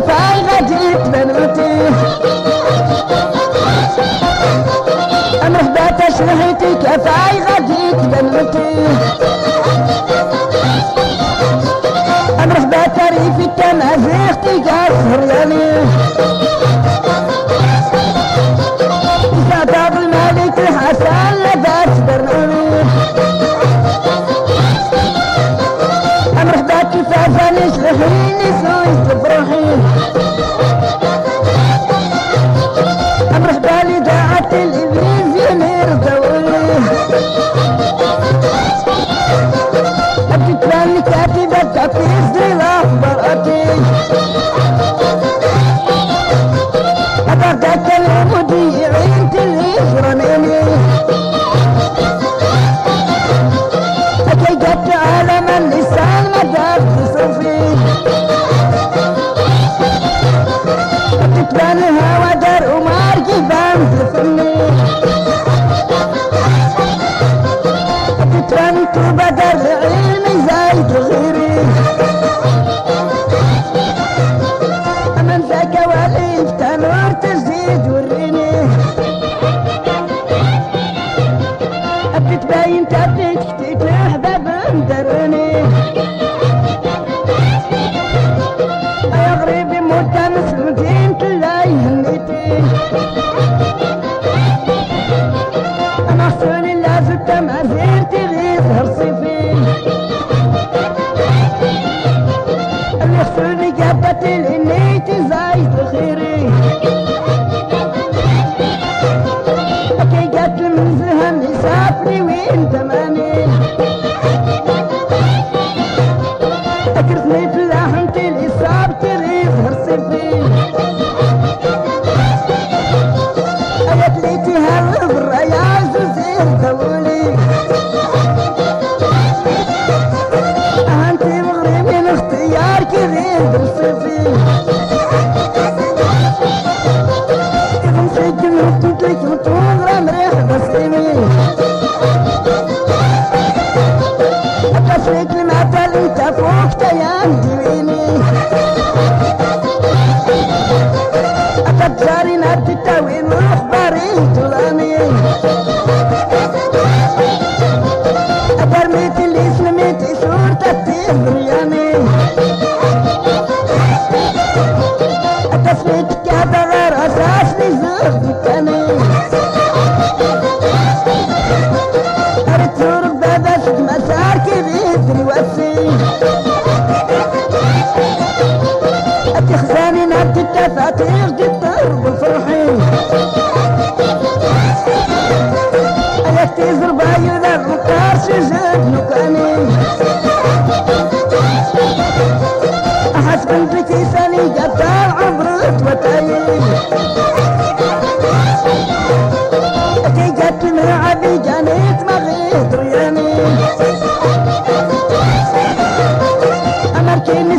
فاين جيت بنوتي. وتي مرحبا تشرحتك فاين جيت من وتي مرحبا تريفي تمازيغتك يا سهرياني brother. Krishna اليمين كذا غير أساس لزوج الكمين أرتور ببشك مسار كبير وسي تخزاني نبت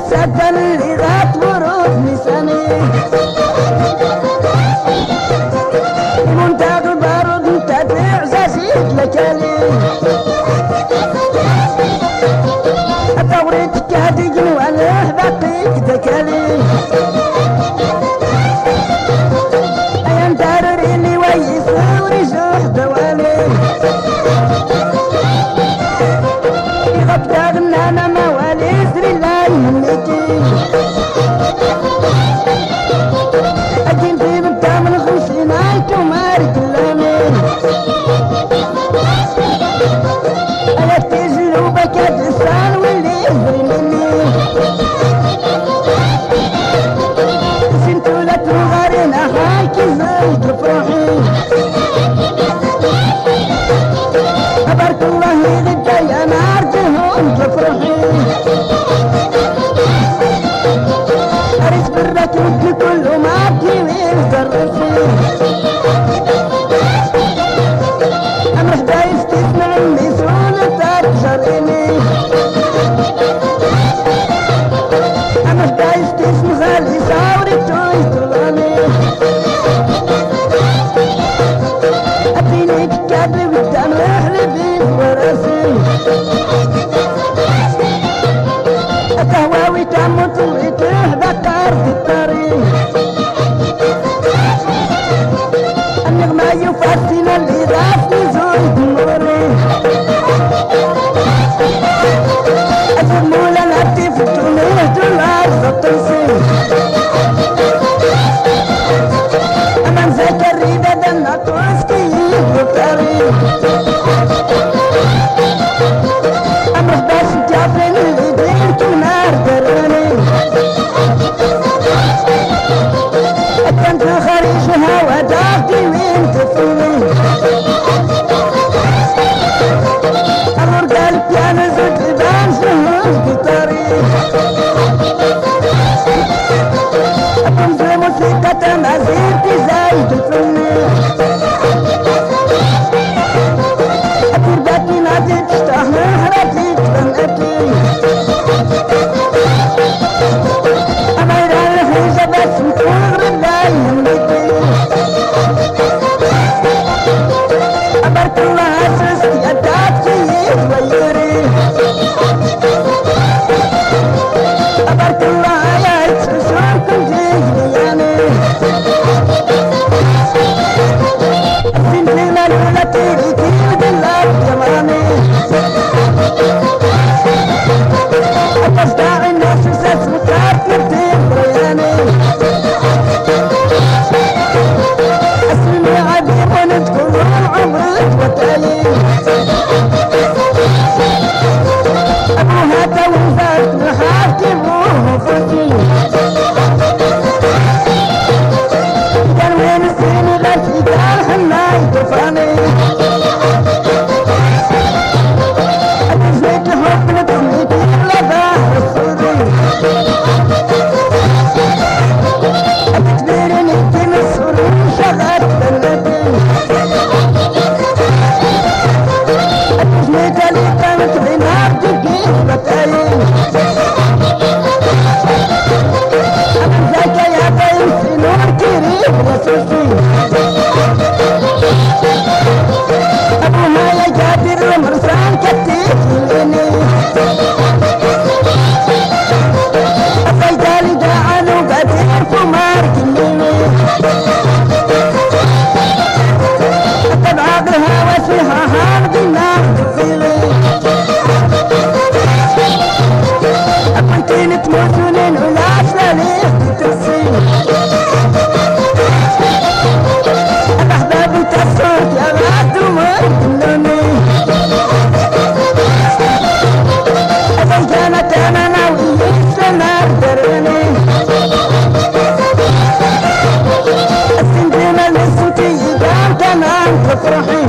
سدن لغات ورود نسمي تسمع المسؤول ترجر إلي أنا دايس تسمع غالي ساوري الطريق Atenção! Santa بنتين تموت وننعل عفالي ترسين الأحباب تأثرت يا معدوم كلوني إذا كانت أمانة ويسلم دروني السندريم اللي سنتي قام تمام تفرحي